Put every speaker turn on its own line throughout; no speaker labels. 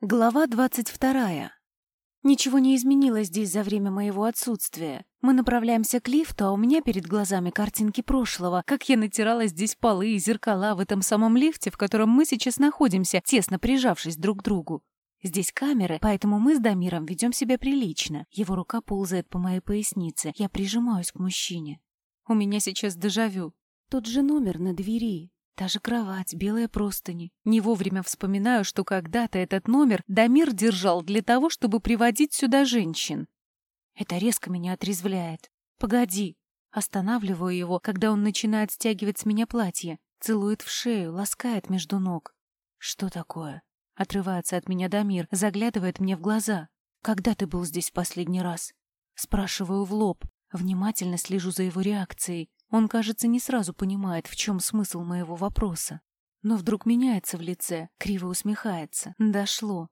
Глава двадцать вторая. Ничего не изменилось здесь за время моего отсутствия. Мы направляемся к лифту, а у меня перед глазами картинки прошлого, как я натирала здесь полы и зеркала в этом самом лифте, в котором мы сейчас находимся, тесно прижавшись друг к другу. Здесь камеры, поэтому мы с Дамиром ведем себя прилично. Его рука ползает по моей пояснице. Я прижимаюсь к мужчине. У меня сейчас дежавю. Тот же номер на двери, Та же кровать, белые простыни. Не вовремя вспоминаю, что когда-то этот номер Дамир держал для того, чтобы приводить сюда женщин. Это резко меня отрезвляет. «Погоди!» Останавливаю его, когда он начинает стягивать с меня платье. Целует в шею, ласкает между ног. «Что такое?» Отрывается от меня Дамир, заглядывает мне в глаза. «Когда ты был здесь в последний раз?» Спрашиваю в лоб. Внимательно слежу за его реакцией. Он, кажется, не сразу понимает, в чем смысл моего вопроса. Но вдруг меняется в лице, криво усмехается. Дошло.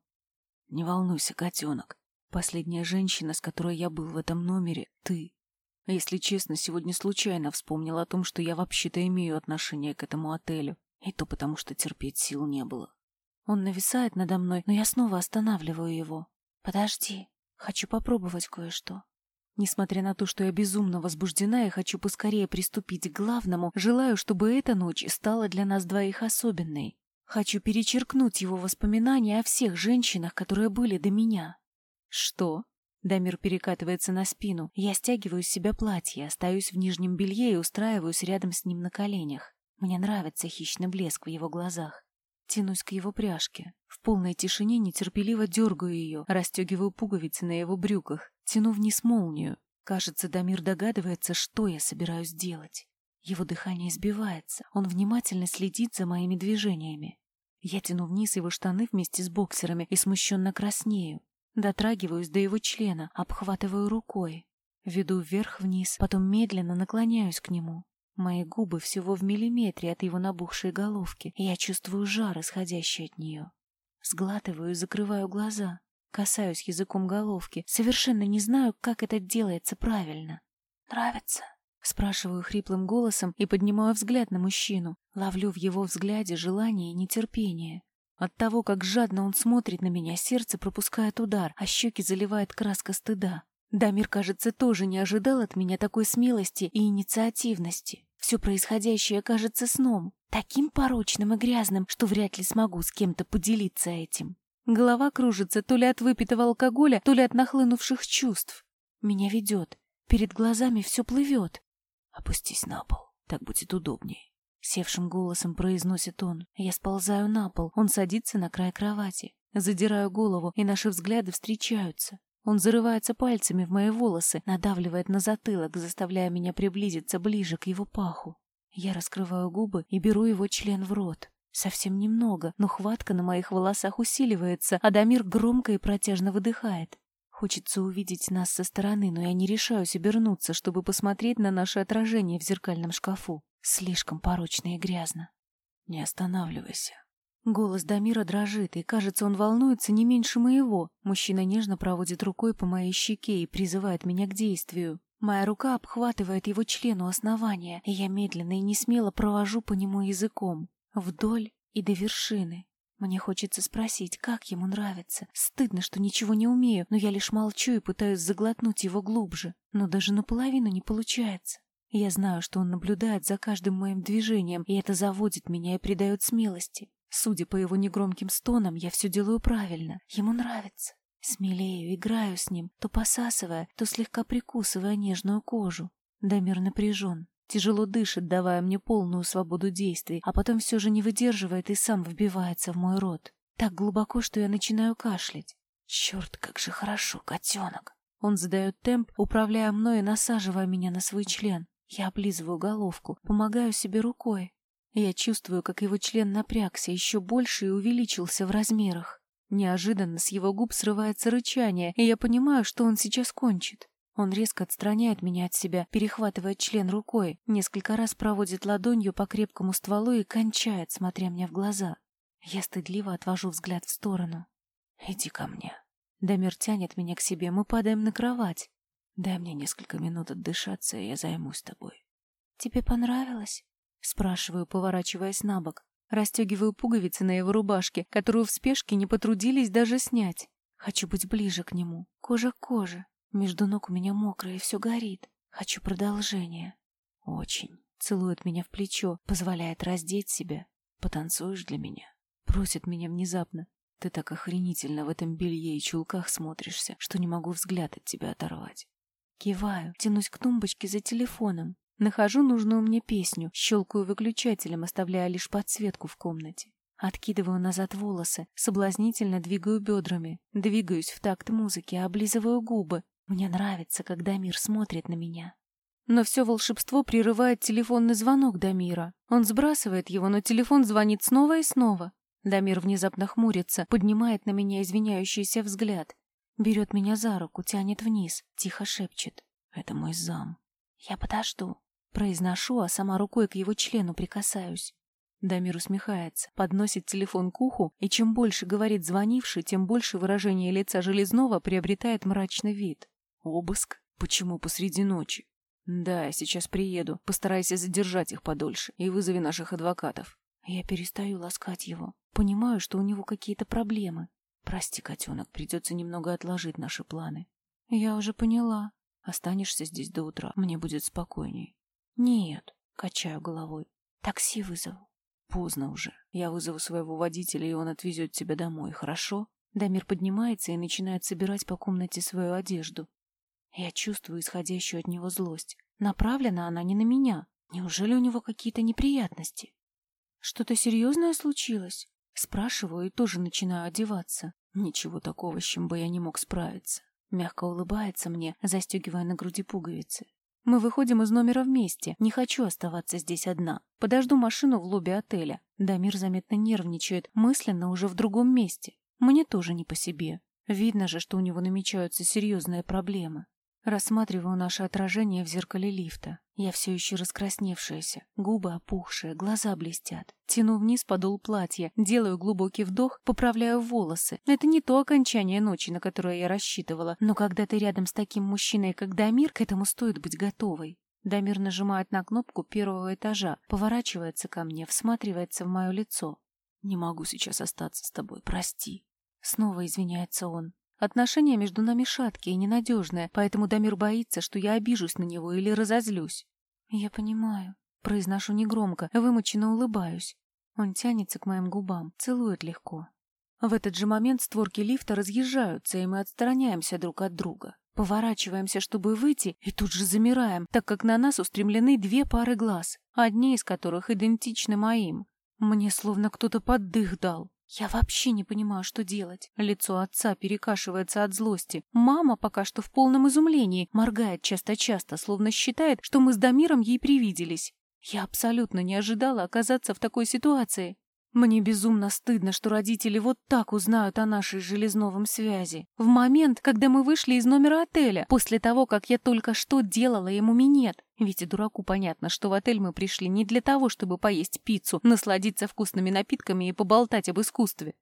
«Не волнуйся, котенок. Последняя женщина, с которой я был в этом номере, ты. Если честно, сегодня случайно вспомнил о том, что я вообще-то имею отношение к этому отелю. И то потому, что терпеть сил не было. Он нависает надо мной, но я снова останавливаю его. «Подожди, хочу попробовать кое-что». Несмотря на то, что я безумно возбуждена и хочу поскорее приступить к главному, желаю, чтобы эта ночь стала для нас двоих особенной. Хочу перечеркнуть его воспоминания о всех женщинах, которые были до меня. Что? Дамир перекатывается на спину. Я стягиваю с себя платье, остаюсь в нижнем белье и устраиваюсь рядом с ним на коленях. Мне нравится хищный блеск в его глазах. Тянусь к его пряжке. В полной тишине нетерпеливо дергаю ее, расстегиваю пуговицы на его брюках, тяну вниз молнию. Кажется, Дамир догадывается, что я собираюсь делать. Его дыхание сбивается, он внимательно следит за моими движениями. Я тяну вниз его штаны вместе с боксерами и смущенно краснею. Дотрагиваюсь до его члена, обхватываю рукой. Веду вверх-вниз, потом медленно наклоняюсь к нему. Мои губы всего в миллиметре от его набухшей головки, и я чувствую жар, исходящий от нее. Сглатываю и закрываю глаза, касаюсь языком головки, совершенно не знаю, как это делается правильно. «Нравится?» Спрашиваю хриплым голосом и поднимаю взгляд на мужчину. Ловлю в его взгляде желание и нетерпение. От того, как жадно он смотрит на меня, сердце пропускает удар, а щеки заливает краска стыда. Дамир, кажется, тоже не ожидал от меня такой смелости и инициативности. Все происходящее кажется сном, таким порочным и грязным, что вряд ли смогу с кем-то поделиться этим. Голова кружится то ли от выпитого алкоголя, то ли от нахлынувших чувств. Меня ведет. Перед глазами все плывет. «Опустись на пол, так будет удобнее», — севшим голосом произносит он. Я сползаю на пол, он садится на край кровати. Задираю голову, и наши взгляды встречаются. Он зарывается пальцами в мои волосы, надавливает на затылок, заставляя меня приблизиться ближе к его паху. Я раскрываю губы и беру его член в рот. Совсем немного, но хватка на моих волосах усиливается, а Дамир громко и протяжно выдыхает. Хочется увидеть нас со стороны, но я не решаюсь обернуться, чтобы посмотреть на наше отражение в зеркальном шкафу. Слишком порочно и грязно. Не останавливайся. Голос Дамира дрожит, и, кажется, он волнуется не меньше моего. Мужчина нежно проводит рукой по моей щеке и призывает меня к действию. Моя рука обхватывает его члену основания, и я медленно и не смело провожу по нему языком. Вдоль и до вершины. Мне хочется спросить, как ему нравится. Стыдно, что ничего не умею, но я лишь молчу и пытаюсь заглотнуть его глубже. Но даже наполовину не получается. Я знаю, что он наблюдает за каждым моим движением, и это заводит меня и придает смелости. Судя по его негромким стонам, я все делаю правильно. Ему нравится. Смелею, играю с ним, то посасывая, то слегка прикусывая нежную кожу. Дамир напряжен, тяжело дышит, давая мне полную свободу действий, а потом все же не выдерживает и сам вбивается в мой рот. Так глубоко, что я начинаю кашлять. Черт, как же хорошо, котенок. Он задает темп, управляя мной и насаживая меня на свой член. Я облизываю головку, помогаю себе рукой. Я чувствую, как его член напрягся еще больше и увеличился в размерах. Неожиданно с его губ срывается рычание, и я понимаю, что он сейчас кончит. Он резко отстраняет меня от себя, перехватывает член рукой, несколько раз проводит ладонью по крепкому стволу и кончает, смотря мне в глаза. Я стыдливо отвожу взгляд в сторону. «Иди ко мне». Дамир тянет меня к себе, мы падаем на кровать. «Дай мне несколько минут отдышаться, и я займусь тобой». «Тебе понравилось?» Спрашиваю, поворачиваясь на бок. Расстегиваю пуговицы на его рубашке, которую в спешке не потрудились даже снять. Хочу быть ближе к нему, кожа к коже. Между ног у меня мокро и все горит. Хочу продолжения. Очень. Целует меня в плечо, позволяет раздеть себя. Потанцуешь для меня? Просит меня внезапно. Ты так охренительно в этом белье и чулках смотришься, что не могу взгляд от тебя оторвать. Киваю, тянусь к тумбочке за телефоном. Нахожу нужную мне песню, щелкаю выключателем, оставляя лишь подсветку в комнате. Откидываю назад волосы, соблазнительно двигаю бедрами, двигаюсь в такт музыки, облизываю губы. Мне нравится, когда мир смотрит на меня. Но все волшебство прерывает телефонный звонок Дамира. Он сбрасывает его, но телефон звонит снова и снова. Дамир внезапно хмурится, поднимает на меня извиняющийся взгляд. Берет меня за руку, тянет вниз, тихо шепчет. «Это мой зам». «Я подожду». Произношу, а сама рукой к его члену прикасаюсь. Дамир усмехается, подносит телефон к уху, и чем больше говорит звонивший, тем больше выражение лица Железного приобретает мрачный вид. Обыск? Почему посреди ночи? Да, сейчас приеду. Постарайся задержать их подольше и вызови наших адвокатов. Я перестаю ласкать его. Понимаю, что у него какие-то проблемы. Прости, котенок, придется немного отложить наши планы. Я уже поняла. Останешься здесь до утра, мне будет спокойней. «Нет», — качаю головой. «Такси вызову». «Поздно уже. Я вызову своего водителя, и он отвезет тебя домой, хорошо?» Дамир поднимается и начинает собирать по комнате свою одежду. Я чувствую исходящую от него злость. Направлена она не на меня. Неужели у него какие-то неприятности? Что-то серьезное случилось? Спрашиваю и тоже начинаю одеваться. Ничего такого, с чем бы я не мог справиться. Мягко улыбается мне, застегивая на груди пуговицы. Мы выходим из номера вместе. Не хочу оставаться здесь одна. Подожду машину в лобби отеля. Дамир заметно нервничает, мысленно уже в другом месте. Мне тоже не по себе. Видно же, что у него намечаются серьезные проблемы. Рассматриваю наше отражение в зеркале лифта. Я все еще раскрасневшаяся, губы опухшие, глаза блестят. Тяну вниз подол платья, делаю глубокий вдох, поправляю волосы. Это не то окончание ночи, на которое я рассчитывала, но когда ты рядом с таким мужчиной, как Дамир, к этому стоит быть готовой. Дамир нажимает на кнопку первого этажа, поворачивается ко мне, всматривается в мое лицо. «Не могу сейчас остаться с тобой, прости». Снова извиняется он. Отношения между нами шаткие и ненадежные, поэтому Дамир боится, что я обижусь на него или разозлюсь. Я понимаю. Произношу негромко, вымученно улыбаюсь. Он тянется к моим губам, целует легко. В этот же момент створки лифта разъезжаются, и мы отстраняемся друг от друга. Поворачиваемся, чтобы выйти, и тут же замираем, так как на нас устремлены две пары глаз, одни из которых идентичны моим. Мне словно кто-то поддых дал. Я вообще не понимаю, что делать. Лицо отца перекашивается от злости. Мама пока что в полном изумлении, моргает часто-часто, словно считает, что мы с Дамиром ей привиделись. Я абсолютно не ожидала оказаться в такой ситуации. Мне безумно стыдно, что родители вот так узнают о нашей железновом связи. В момент, когда мы вышли из номера отеля, после того, как я только что делала ему минет. Ведь и дураку понятно, что в отель мы пришли не для того, чтобы поесть пиццу, насладиться вкусными напитками и поболтать об искусстве.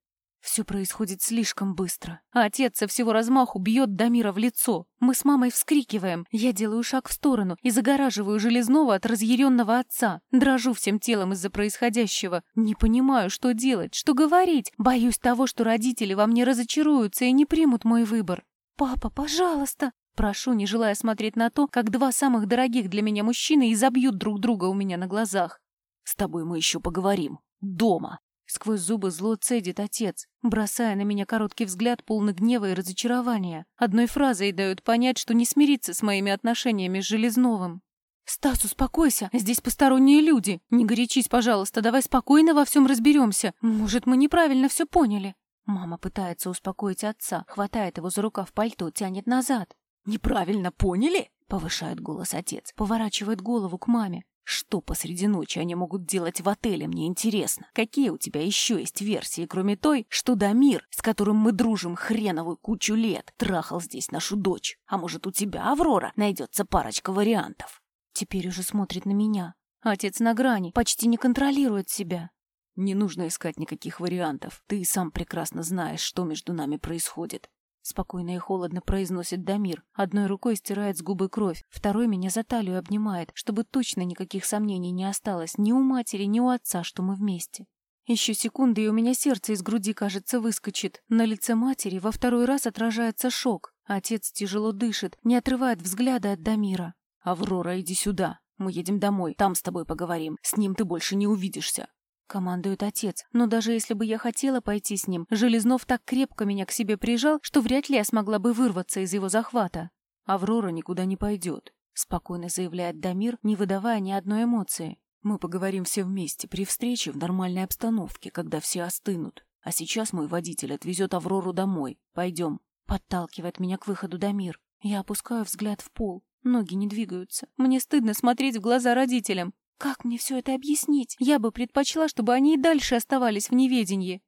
Все происходит слишком быстро. А отец со всего размаху бьет Дамира в лицо. Мы с мамой вскрикиваем. Я делаю шаг в сторону и загораживаю Железного от разъяренного отца. Дрожу всем телом из-за происходящего. Не понимаю, что делать, что говорить. Боюсь того, что родители во мне разочаруются и не примут мой выбор. «Папа, пожалуйста!» Прошу, не желая смотреть на то, как два самых дорогих для меня мужчины изобьют друг друга у меня на глазах. «С тобой мы еще поговорим. Дома!» Сквозь зубы зло цедит отец, бросая на меня короткий взгляд, полный гнева и разочарования. Одной фразой дают понять, что не смирится с моими отношениями с Железновым. «Стас, успокойся, здесь посторонние люди. Не горячись, пожалуйста, давай спокойно во всем разберемся. Может, мы неправильно все поняли?» Мама пытается успокоить отца, хватает его за рукав пальто, тянет назад. «Неправильно поняли?» — повышает голос отец, поворачивает голову к маме. Что посреди ночи они могут делать в отеле, мне интересно. Какие у тебя еще есть версии, кроме той, что Дамир, с которым мы дружим хреновую кучу лет, трахал здесь нашу дочь? А может, у тебя, Аврора, найдется парочка вариантов? Теперь уже смотрит на меня. Отец на грани, почти не контролирует себя. Не нужно искать никаких вариантов. Ты и сам прекрасно знаешь, что между нами происходит. Спокойно и холодно произносит Дамир. Одной рукой стирает с губы кровь, второй меня за талию обнимает, чтобы точно никаких сомнений не осталось ни у матери, ни у отца, что мы вместе. Еще секунды, и у меня сердце из груди, кажется, выскочит. На лице матери во второй раз отражается шок. Отец тяжело дышит, не отрывает взгляда от Дамира. «Аврора, иди сюда. Мы едем домой. Там с тобой поговорим. С ним ты больше не увидишься». Командует отец. Но даже если бы я хотела пойти с ним, Железнов так крепко меня к себе прижал, что вряд ли я смогла бы вырваться из его захвата. «Аврора никуда не пойдет», — спокойно заявляет Дамир, не выдавая ни одной эмоции. «Мы поговорим все вместе, при встрече в нормальной обстановке, когда все остынут. А сейчас мой водитель отвезет Аврору домой. Пойдем». Подталкивает меня к выходу Дамир. Я опускаю взгляд в пол. Ноги не двигаются. Мне стыдно смотреть в глаза родителям. Как мне все это объяснить? Я бы предпочла, чтобы они и дальше оставались в неведении.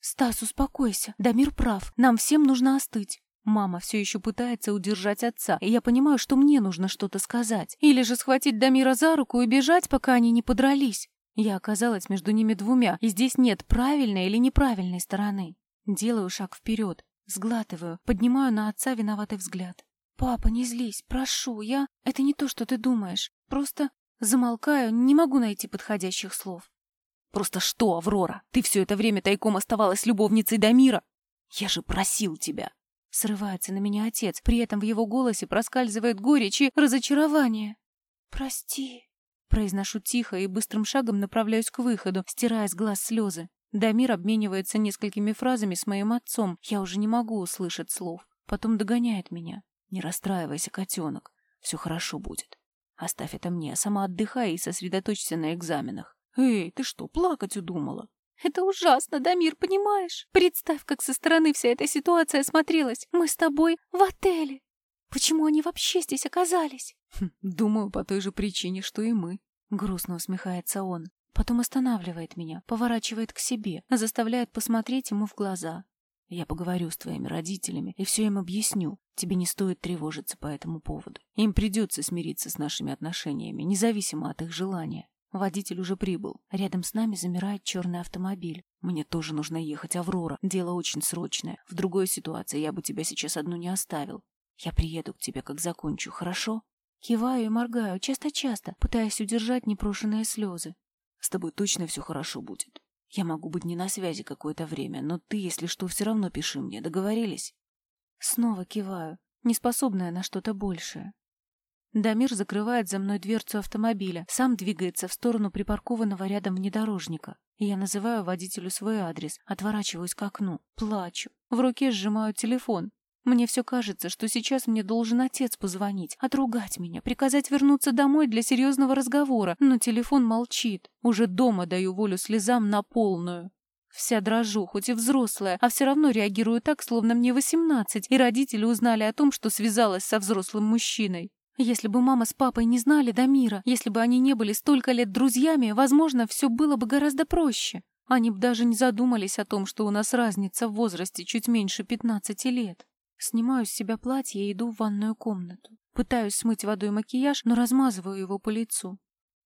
Стас, успокойся. Дамир прав. Нам всем нужно остыть. Мама все еще пытается удержать отца, и я понимаю, что мне нужно что-то сказать. Или же схватить Дамира за руку и бежать, пока они не подрались. Я оказалась между ними двумя, и здесь нет правильной или неправильной стороны. Делаю шаг вперед, сглатываю, поднимаю на отца виноватый взгляд. «Папа, не злись, прошу, я... Это не то, что ты думаешь. Просто замолкаю, не могу найти подходящих слов». «Просто что, Аврора? Ты все это время тайком оставалась любовницей Дамира? Я же просил тебя!» Срывается на меня отец, при этом в его голосе проскальзывает горечь и разочарование. «Прости», — произношу тихо и быстрым шагом направляюсь к выходу, стирая с глаз слезы. Дамир обменивается несколькими фразами с моим отцом. Я уже не могу услышать слов. Потом догоняет меня. «Не расстраивайся, котенок. Все хорошо будет. Оставь это мне, сама отдыхай и сосредоточься на экзаменах. Эй, ты что, плакать удумала?»
Это ужасно, Дамир, понимаешь? Представь, как со стороны вся эта ситуация смотрелась. Мы с тобой в отеле. Почему они вообще здесь оказались?
Хм, думаю, по той же причине, что и мы. Грустно усмехается он. Потом останавливает меня, поворачивает к себе, заставляет посмотреть ему в глаза. Я поговорю с твоими родителями и все им объясню. Тебе не стоит тревожиться по этому поводу. Им придется смириться с нашими отношениями, независимо от их желания. Водитель уже прибыл. Рядом с нами замирает черный автомобиль. Мне тоже нужно ехать, Аврора. Дело очень срочное. В другой ситуации я бы тебя сейчас одну не оставил. Я приеду к тебе, как закончу, хорошо? Киваю и моргаю, часто-часто, пытаясь удержать непрошенные слезы. С тобой точно все хорошо будет. Я могу быть не на связи какое-то время, но ты, если что, все равно пиши мне. Договорились? Снова киваю, неспособная на что-то большее. Дамир закрывает за мной дверцу автомобиля, сам двигается в сторону припаркованного рядом внедорожника. Я называю водителю свой адрес, отворачиваюсь к окну, плачу. В руке сжимаю телефон. Мне все кажется, что сейчас мне должен отец позвонить, отругать меня, приказать вернуться домой для серьезного разговора, но телефон молчит. Уже дома даю волю слезам на полную. Вся дрожу, хоть и взрослая, а все равно реагирую так, словно мне восемнадцать, и родители узнали о том, что связалась со взрослым мужчиной. Если бы мама с папой не знали Дамира, если бы они не были столько лет друзьями, возможно, все было бы гораздо проще. Они бы даже не задумались о том, что у нас разница в возрасте чуть меньше пятнадцати лет. Снимаю с себя платье и иду в ванную комнату. Пытаюсь смыть водой макияж, но размазываю его по лицу.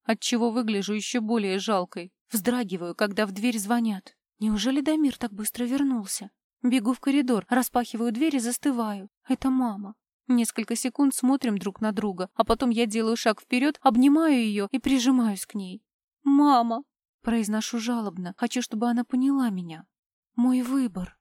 Отчего выгляжу еще более жалкой. Вздрагиваю, когда в дверь звонят. Неужели Дамир так быстро вернулся? Бегу в коридор, распахиваю дверь и застываю. Это мама. Несколько секунд смотрим друг на друга, а потом я делаю шаг вперед, обнимаю ее и прижимаюсь к ней. «Мама!» — произношу жалобно. Хочу, чтобы она поняла меня. «Мой выбор!»